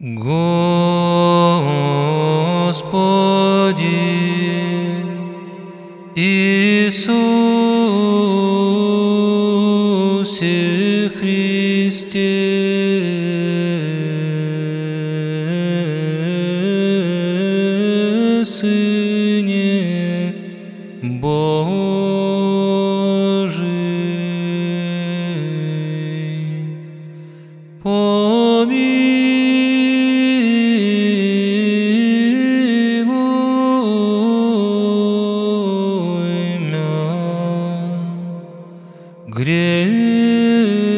Господи Иисусе Христе, Сыне Божий, помилуй. 그래.